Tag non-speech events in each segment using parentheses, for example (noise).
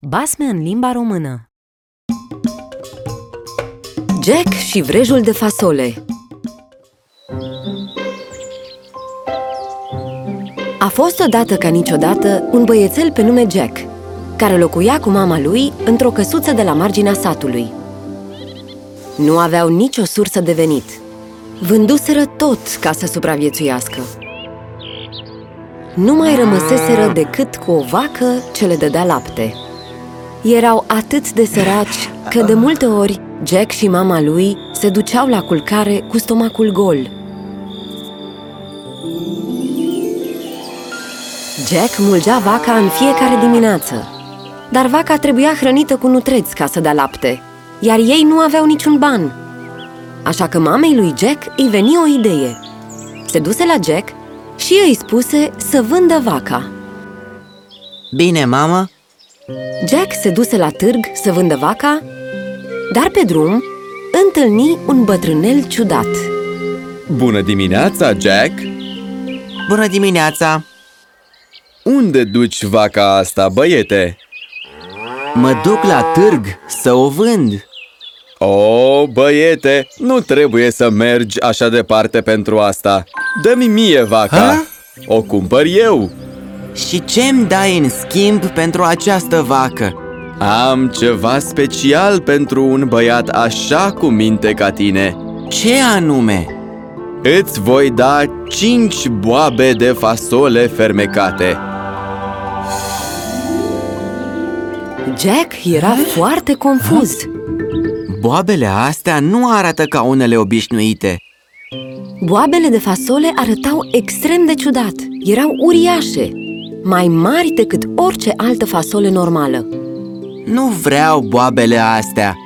Basme în limba română Jack și vrejul de fasole A fost odată ca niciodată un băiețel pe nume Jack, care locuia cu mama lui într-o căsuță de la marginea satului. Nu aveau nicio sursă de venit. Vânduseră tot ca să supraviețuiască. Nu mai rămăseseră decât cu o vacă ce le dădea lapte. Erau atât de săraci că de multe ori Jack și mama lui se duceau la culcare cu stomacul gol. Jack mulgea vaca în fiecare dimineață, dar vaca trebuia hrănită cu nutreți ca să dea lapte, iar ei nu aveau niciun ban. Așa că mamei lui Jack îi veni o idee. Se duse la Jack și îi spuse să vândă vaca. Bine, mamă, Jack se duse la târg să vândă vaca, dar pe drum întâlni un bătrânel ciudat. Bună dimineața, Jack! bună dimineața! Unde duci vaca asta, băiete? Mă duc la târg să o vând O, băiete, nu trebuie să mergi așa departe pentru asta Dă-mi mie vaca, Ha? o cumpăr eu Și ce-mi dai în schimb pentru această vacă? Am ceva special pentru un băiat așa cu minte ca tine Ce anume? Îți voi da cinci boabe de fasole fermecate Jack era foarte confuz. Boabele astea nu arată ca unele obișnuite Boabele de fasole arătau extrem de ciudat. Erau uriașe, mai mari decât orice altă fasole normală. Nu vreau boabele astea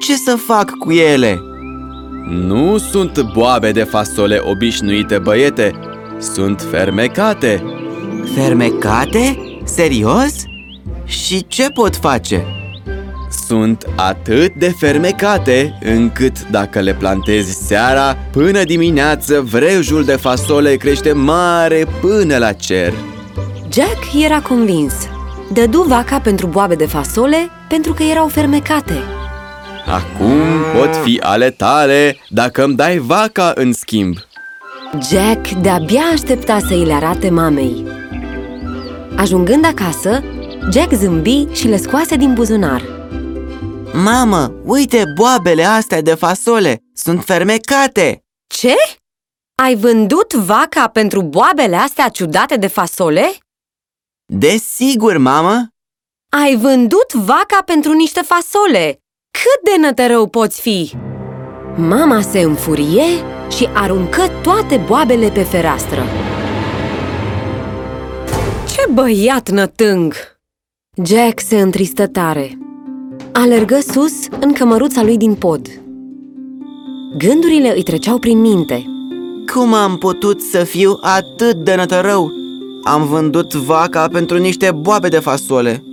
Ce să fac cu ele? Nu sunt boabe de fasole obișnuite, băiete Sunt fermecate Fermecate? Serios? Și ce pot face? Sunt atât de fermecate încât dacă le plantezi seara, până dimineață vrejul de fasole crește mare până la cer. Jack era convins. Dădu vaca pentru boabe de fasole pentru că erau fermecate. Acum pot fi ale tale dacă îmi dai vaca în schimb. Jack de-abia aștepta să îi le arate mamei. Ajungând acasă, Jack zâmbi și le scoase din buzunar. Mamă, uite boabele astea de fasole Sunt fermecate Ce? Ai vândut vaca pentru boabele astea ciudate de fasole? Desigur, mamă Ai vândut vaca pentru niște fasole! Cât de nătărău poți fi! Mama se înfurie și aruncă toate boabele pe fereastră. Ce băiat nătâng! Jack se întristă tare. Alergă sus în cămăruța lui din pod. Gândurile îi treceau prin minte. Cum am putut să fiu atât de nătărău? Am vândut vaca pentru niște boabe de fasole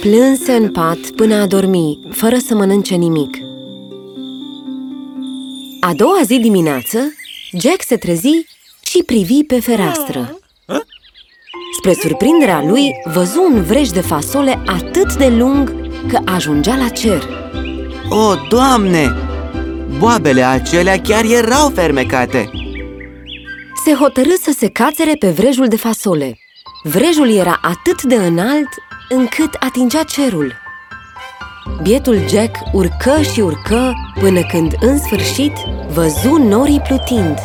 Plânse în pat până a dormi, fără să mănânce nimic. A doua zi dimineață, Jack se trezi și privi pe fereastră. Spre surprinderea lui, văzu un vrej de fasole atât de lung că ajungea la cer. O, Doamne! Boabele acelea chiar erau fermecate Se hotărâ să se cațere pe vrejul de fasole. Vrejul era atât de înalt încât atingea cerul. Bietul Jack urcă și urcă până când, în sfârșit, văzu norii plutind.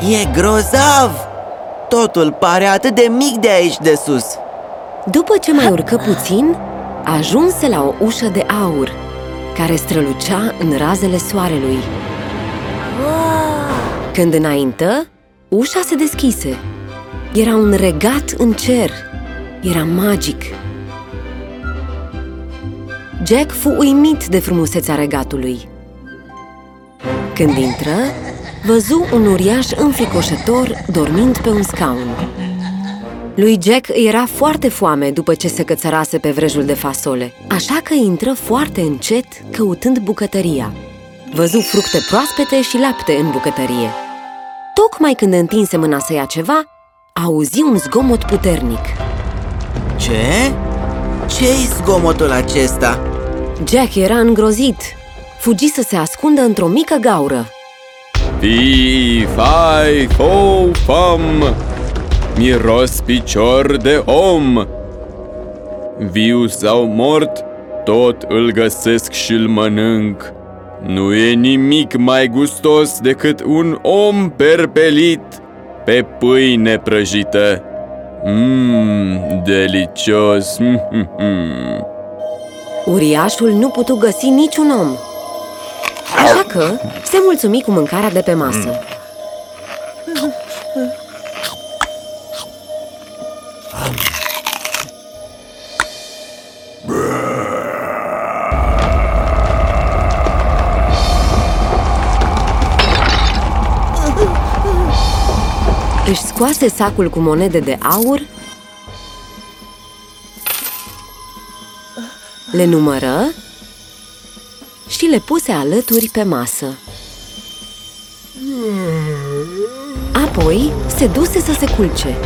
E grozav! Totul pare atât de mic de aici de sus După ce mai urcă puțin, ajunse la o ușă de aur, care strălucea în razele soarelui. Când înaintă, ușa se deschise. Era un regat în cer. Era magic. Jack fu uimit de frumusețea regatului. Când intră, văzu un uriaș înfricoșător dormind pe un scaun. Lui Jack îi era foarte foame după ce se cățărase pe vrejul de fasole, așa că intră foarte încet căutând bucătăria. Văzu fructe proaspete și lapte în bucătărie. Tocmai când întinse mâna să ia ceva, auzi un zgomot puternic. Ce? Ce-i zgomotul acesta? Jack era îngrozit. Fugi să se ascundă într-o mică gaură. Fi, fai, fo, fam Miros picior de om. Viu sau mort, tot îl găsesc și îl mănânc. Nu e nimic mai gustos decât un om perpelit pe pâine prăjită. Mmm, delicios. (laughs) Uriașul nu putu găsi niciun om. Așa că se mulțumi cu mâncarea de pe masă Își scoase sacul cu monede de aur Le numără și le puse alături pe masă. Apoi se duse să se culce.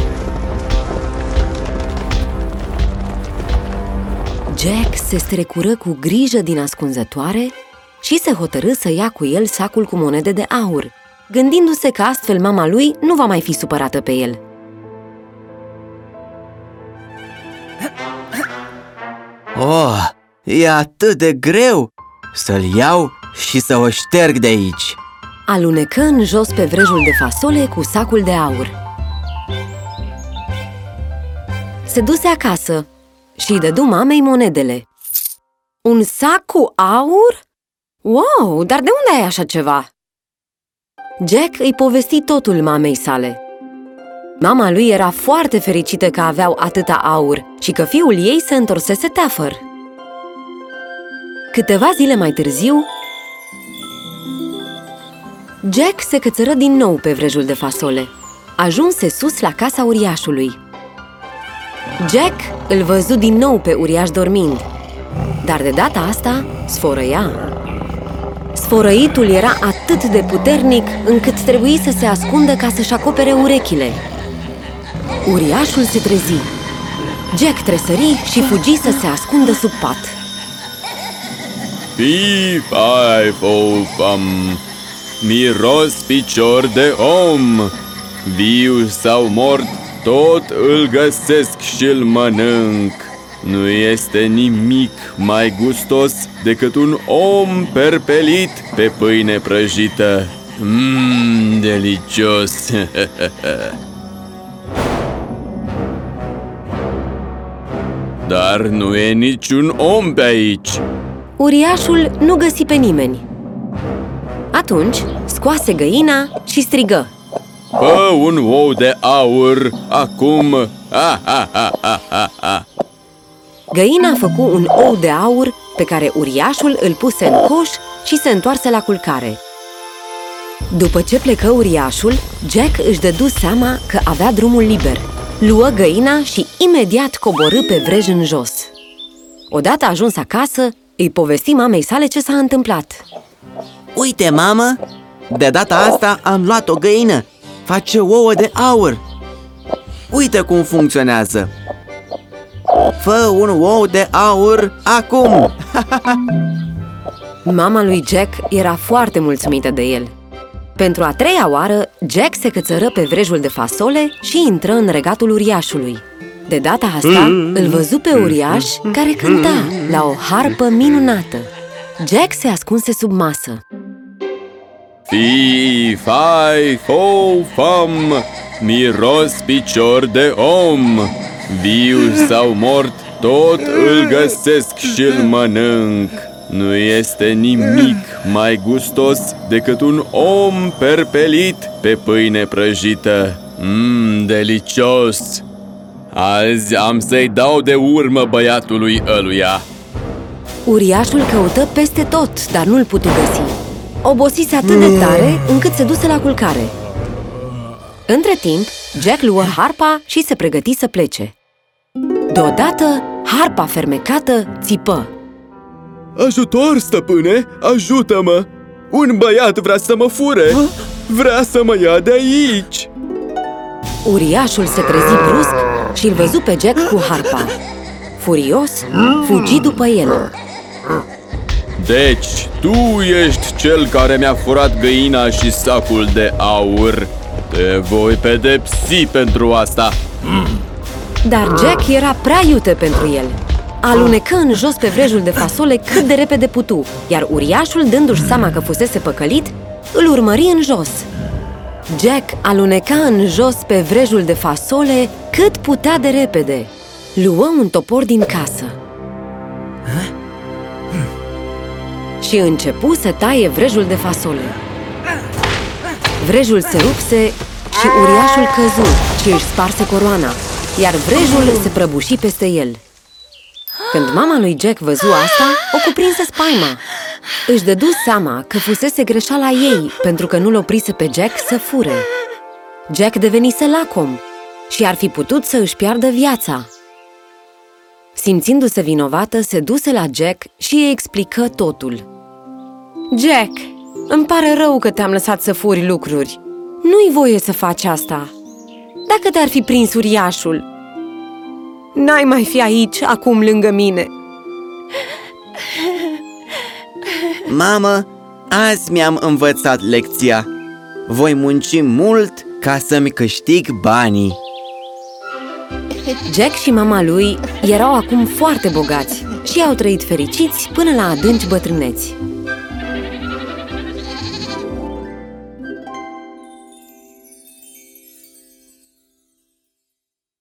Jack se strecură cu grijă din ascunzătoare și se hotărâ să ia cu el sacul cu monede de aur, gândindu-se că astfel mama lui nu va mai fi supărată pe el. Oh, e atât de greu! Să-l iau și să o șterg de aici Alunecă în jos pe vrejul de fasole cu sacul de aur Se duse acasă și îi dădu mamei monedele Un sac cu aur? Wow, dar de unde ai așa ceva? Jack îi povesti totul mamei sale Mama lui era foarte fericită că aveau atâta aur și că fiul ei se întorsese teafăr. Câteva zile mai târziu, Jack se cățără din nou pe vrejul de fasole. Ajunse sus la casa uriașului. Jack îl văzu din nou pe uriaș dormind, dar de data asta sfărăia. Sfărăitul era atât de puternic încât trebuie să se ascundă ca să-și acopere urechile. Uriașul se trezi. Jack tresări și fugi să se ascundă sub pat. Fi, fai, fo, fam Miros picior de om Viu sau mort, tot îl găsesc și îl mănânc Nu este nimic mai gustos decât un om perpelit pe pâine prăjită Mmm, delicios! (laughs) Dar nu e niciun om pe aici Uriașul nu găsi pe nimeni. Atunci scoase găina și strigă. Fă un ou de aur acum! Ha, ha, ha, ha, ha, ha. Găina făcu un ou de aur pe care uriașul îl puse în coș și se întoarse la culcare. După ce plecă uriașul, Jack își dădu seama că avea drumul liber. Luă găina și imediat coborâ pe vrej în jos. Odată ajuns acasă, îi povesti mamei sale ce s-a întâmplat. Uite, mamă, de data asta am luat o găină Face ouă de aur Uite cum funcționează Fă un ou de aur acum (laughs) Mama lui Jack era foarte mulțumită de el. Pentru a treia oară, Jack se cățără pe vrejul de fasole și intră în regatul uriașului. De data asta, îl văzu pe uriaș care cânta la o harpă minunată. Jack se ascunse sub masă. Fi, fai, fo, fam Miros picior de om Viu sau mort, tot îl găsesc și îl mănânc Nu este nimic mai gustos decât un om perpelit pe pâine prăjită Mmm, delicios! Azi am să-i dau de urmă băiatului ăluia Uriașul căută peste tot, dar nu-l putu găsi. Obosise atât de tare încât se duse la culcare. Între timp, Jack luă harpa și se pregăti să plece. Deodată, harpa fermecată țipă. Ajutor, stăpâne, ajută-mă! Un băiat vrea să mă fure! Vrea să mă ia de aici! Uriașul se trezi brusc și îl văzu pe Jack cu harpa. Furios, fugi după el. Deci, tu ești cel care mi-a furat găina și sacul de aur. Te voi pedepsi pentru asta. Dar Jack era prea iute pentru el. Alunecă în jos pe vrejul de fasole cât de repede putu, iar uriașul, dându-și seama că fusese păcălit, îl urmări în jos. Jack aluneca în jos pe vrejul de fasole cât putea de repede. Luă un topor din casă. Și începu să taie vrejul de fasole. Vrejul se rupse și uriașul căzu și își sparse coroana, iar vrejul se prăbuși peste el. Când mama lui Jack văzu asta, o cuprinse spaima. Își dădu seama că fusese greșeala ei pentru că nu-l oprise pe Jack să fure. Jack devenise lacom și ar fi putut să își piardă viața. Simțindu-se vinovată, se duse la Jack și îi explică totul. Jack, îmi pare rău că te-am lăsat să furi lucruri. Nu-i voie să faci asta. Dacă te-ar fi prins uriașul, n-ai mai fi aici, acum, lângă mine. Mamă, azi mi-am învățat lecția. Voi munci mult ca să-mi câștig banii. Jack și mama lui erau acum foarte bogați și au trăit fericiți până la adânci bătrâneți.